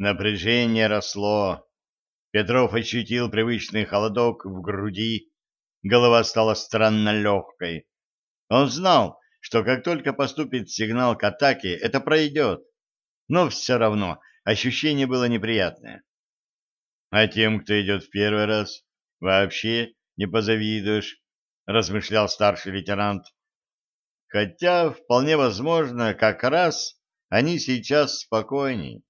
Напряжение росло. Петров ощутил привычный холодок в груди, голова стала странно легкой. Он знал, что как только поступит сигнал к атаке, это пройдет, но все равно ощущение было неприятное. А тем, кто идет в первый раз, вообще не позавидуешь, размышлял старший лейтенант. Хотя, вполне возможно, как раз они сейчас спокойней,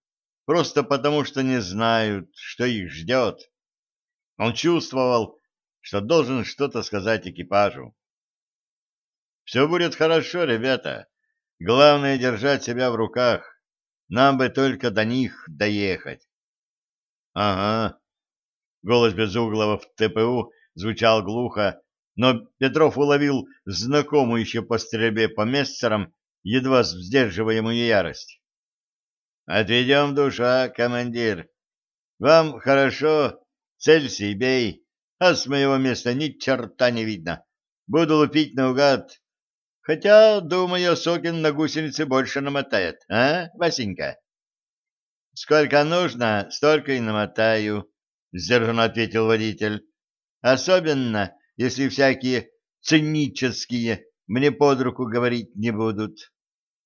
просто потому что не знают, что их ждет. Он чувствовал, что должен что-то сказать экипажу. «Все будет хорошо, ребята. Главное — держать себя в руках. Нам бы только до них доехать». «Ага». Голос Безуглова в ТПУ звучал глухо, но Петров уловил знакомую еще по стрельбе по мессерам едва сдерживаемую ярость. «Отведем душа, командир. Вам хорошо, целься и а с моего места ни черта не видно. Буду лупить наугад. Хотя, думаю, Сокин на гусеницы больше намотает, а, Васенька?» «Сколько нужно, столько и намотаю», — сдержанно ответил водитель. «Особенно, если всякие цинические мне под руку говорить не будут.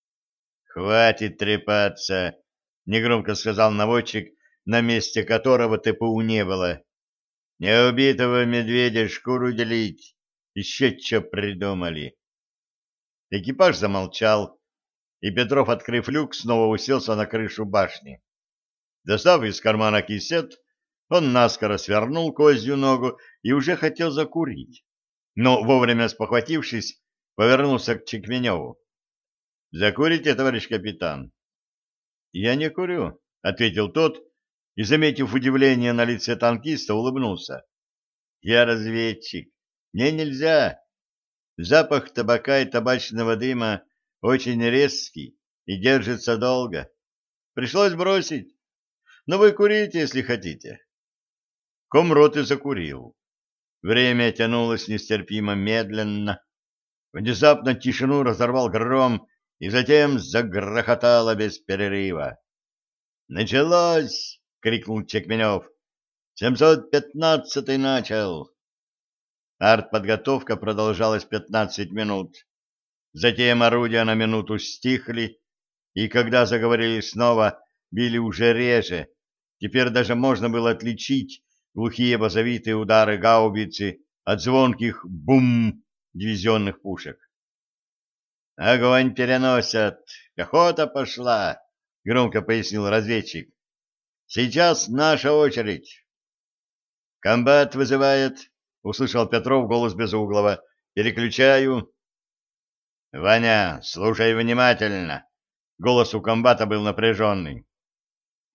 — Хватит трепаться, — негромко сказал наводчик, на месте которого ТПУ не было. — Не убитого медведя шкуру делить. Еще что придумали. Экипаж замолчал, и Петров, открыв люк, снова уселся на крышу башни. Достав из кармана кисет, он наскоро свернул козью ногу и уже хотел закурить, но вовремя спохватившись, повернулся к Чекменеву. — Закурите, товарищ капитан? — Я не курю, — ответил тот, и, заметив удивление на лице танкиста, улыбнулся. — Я разведчик. Мне нельзя. Запах табака и табачного дыма очень резкий и держится долго. Пришлось бросить. Но вы курите, если хотите. Комрот и закурил. Время тянулось нестерпимо медленно. Внезапно тишину разорвал гром, и затем загрохотало без перерыва. «Началось!» — крикнул Чекменев. «Семьсот пятнадцатый начал!» Артподготовка продолжалась пятнадцать минут. Затем орудия на минуту стихли, и когда заговорили снова, били уже реже. Теперь даже можно было отличить глухие базовитые удары гаубицы от звонких бум дивизионных пушек. «Огонь переносят! Пехота пошла!» — громко пояснил разведчик. «Сейчас наша очередь!» «Комбат вызывает!» — услышал Петров голос Безуглова. «Переключаю!» «Ваня, слушай внимательно!» Голос у комбата был напряженный.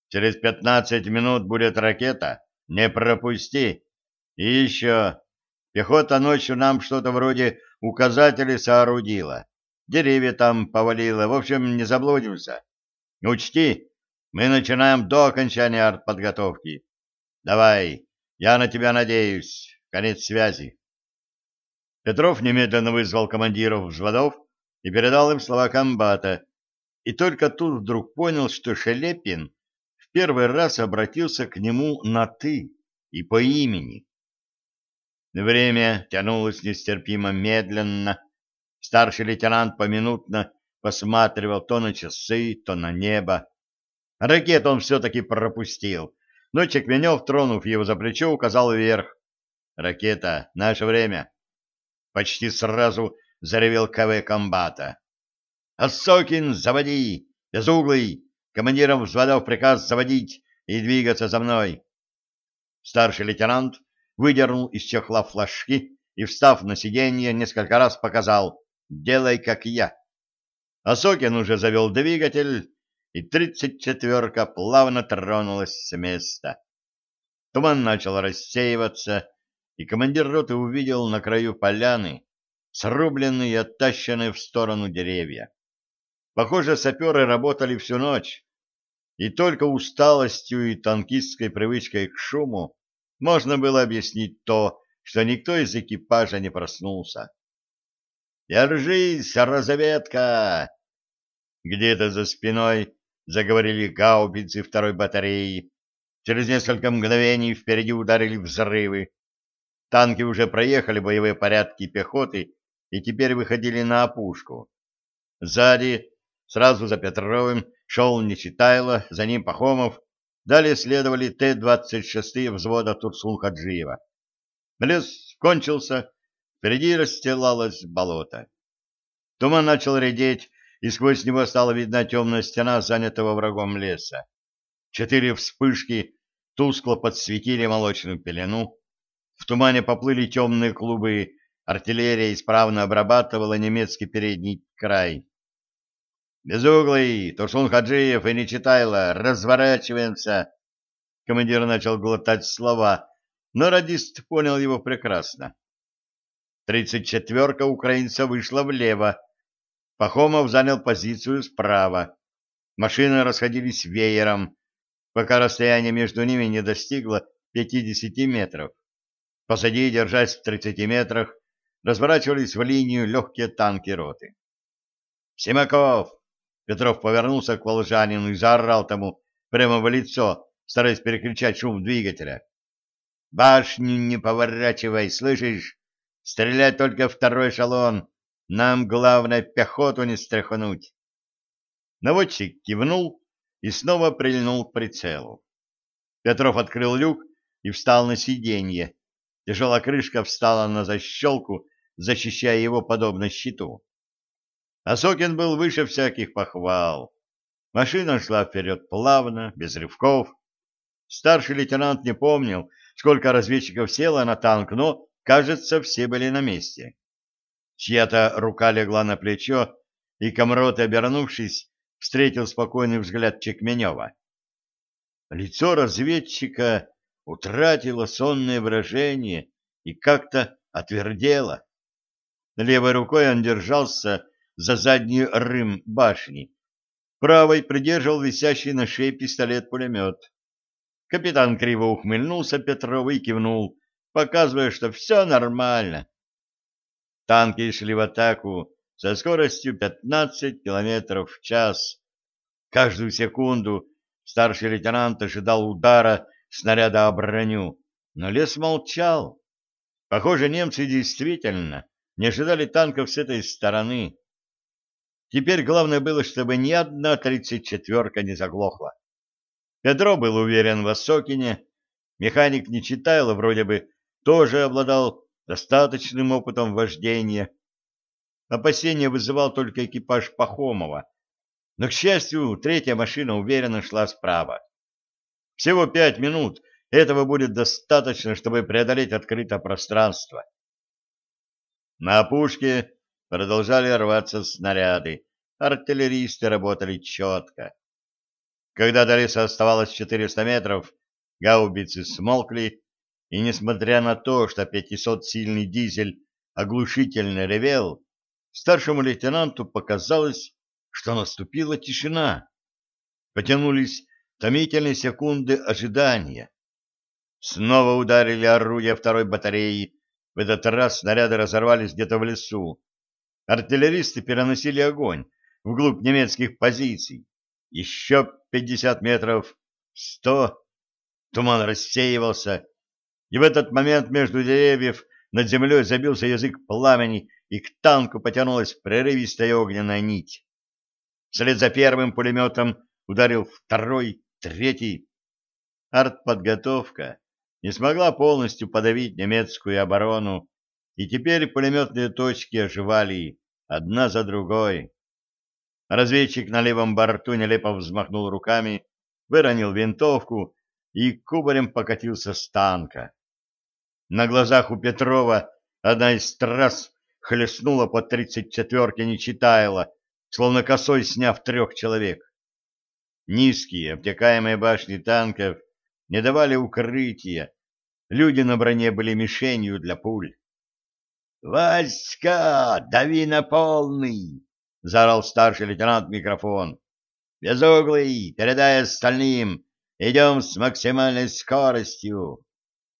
«Через пятнадцать минут будет ракета, не пропусти. И еще, пехота ночью нам что-то вроде указателей соорудила. Деревья там повалило. В общем, не заблудимся. Учти, мы начинаем до окончания артподготовки. Давай, я на тебя надеюсь. Конец связи. Петров немедленно вызвал командиров взводов и передал им слова комбата. И только тут вдруг понял, что Шелепин в первый раз обратился к нему на «ты» и по имени. Время тянулось нестерпимо медленно. Старший лейтенант поминутно посматривал то на часы, то на небо. Ракет он все-таки пропустил, но Чекменев, тронув его за плечо, указал вверх. «Ракета, наше время!» Почти сразу заревел КВ комбата. «Осокин, заводи! Безуглый! Командирам взводов приказ заводить и двигаться за мной. Старший лейтенант выдернул из чехла флажки и, встав на сиденье, несколько раз показал «Делай, как я». Осокин уже завел двигатель, и тридцать четверка плавно тронулась с места. Туман начал рассеиваться, и командир роты увидел на краю поляны срубленные и оттащенные в сторону деревья. Похоже, саперы работали всю ночь, и только усталостью и танкистской привычкой к шуму можно было объяснить то, что никто из экипажа не проснулся. «Держись, разведка!» Где-то за спиной заговорили гаубицы второй батареи. Через несколько мгновений впереди ударили взрывы. Танки уже проехали боевые порядки пехоты и теперь выходили на опушку. Сзади, сразу за Петровым, шел Нечитайло, за ним Пахомов, далее следовали Т-26 взвода Турсун-Хаджиева. Лес кончился, впереди расстилалось болото. Туман начал редеть, и сквозь него стала видна темная стена занятого врагом леса. Четыре вспышки тускло подсветили молочную пелену. В тумане поплыли темные клубы, артиллерия исправно обрабатывала немецкий передний край. «Безуглый, Турсун Хаджиев и Нечитайло, разворачиваемся!» Командир начал глотать слова, но радист понял его прекрасно. Тридцать четверка украинца вышла влево. Пахомов занял позицию справа. Машины расходились веером, пока расстояние между ними не достигло 50 метров. Позади, держась в 30 метрах, разворачивались в линию легкие танки роты. «Симаков!» Петров повернулся к волжанину и заорал тому прямо в лицо, стараясь перекричать шум двигателя. «Башню не поворачивай, слышишь? Стрелять только второй эшелон. Нам главное пехоту не стряхнуть». Наводчик кивнул и снова прильнул к прицелу. Петров открыл люк и встал на сиденье. Тяжелая крышка встала на защелку, защищая его подобно щиту. Осокин был выше всяких похвал. Машина шла вперед плавно, без рывков. Старший лейтенант не помнил, сколько разведчиков село на танк, но, кажется, все были на месте. Чья-то рука легла на плечо, и Комрот, обернувшись, встретил спокойный взгляд Чекменева. Лицо разведчика утратило сонное выражение и как-то отвердело. Левой рукой он держался за задний рым башни, правой придерживал висящий на шее пистолет-пулемет. Капитан криво ухмыльнулся Петров и кивнул, показывая, что все нормально. Танки шли в атаку со скоростью 15 километров в час. Каждую секунду старший лейтенант ожидал удара снаряда о броню, но лес молчал. Похоже, немцы действительно не ожидали танков с этой стороны. Теперь главное было, чтобы ни одна тридцать четверка не заглохла. Петро был уверен в Осокине, механик не читал, вроде бы тоже обладал достаточным опытом вождения. Опасения вызывал только экипаж Пахомова, но, к счастью, третья машина уверенно шла справа. Всего пять минут этого будет достаточно, чтобы преодолеть открытое пространство. На опушке продолжали рваться снаряды, артиллеристы работали четко. Когда до леса оставалось 400 метров, гаубицы смолкли, и, несмотря на то, что 500-сильный дизель оглушительно ревел, старшему лейтенанту показалось, что наступила тишина. Потянулись томительные секунды ожидания. Снова ударили орудия второй батареи, в этот раз снаряды разорвались где-то в лесу. Артиллеристы переносили огонь вглубь немецких позиций. Еще пятьдесят метров, сто. Туман рассеивался, и в этот момент между деревьев над землей забился язык пламени, и к танку потянулась прерывистая огненная нить. Вслед за первым пулеметом ударил второй, третий. Артподготовка не смогла полностью подавить немецкую оборону, и теперь пулеметные точки оживали одна за другой. Разведчик на левом борту нелепо взмахнул руками, выронил винтовку и кубарем покатился с танка. На глазах у Петрова одна из трасс хлестнула по тридцать четверке Нечитайла, словно косой сняв трех человек. Низкие обтекаемые башни танков не давали укрытия, люди на броне были мишенью для пуль. «Васька, дави на полный!» — заорал старший лейтенант микрофон. «Безуглый, передай остальным, идем с максимальной скоростью!»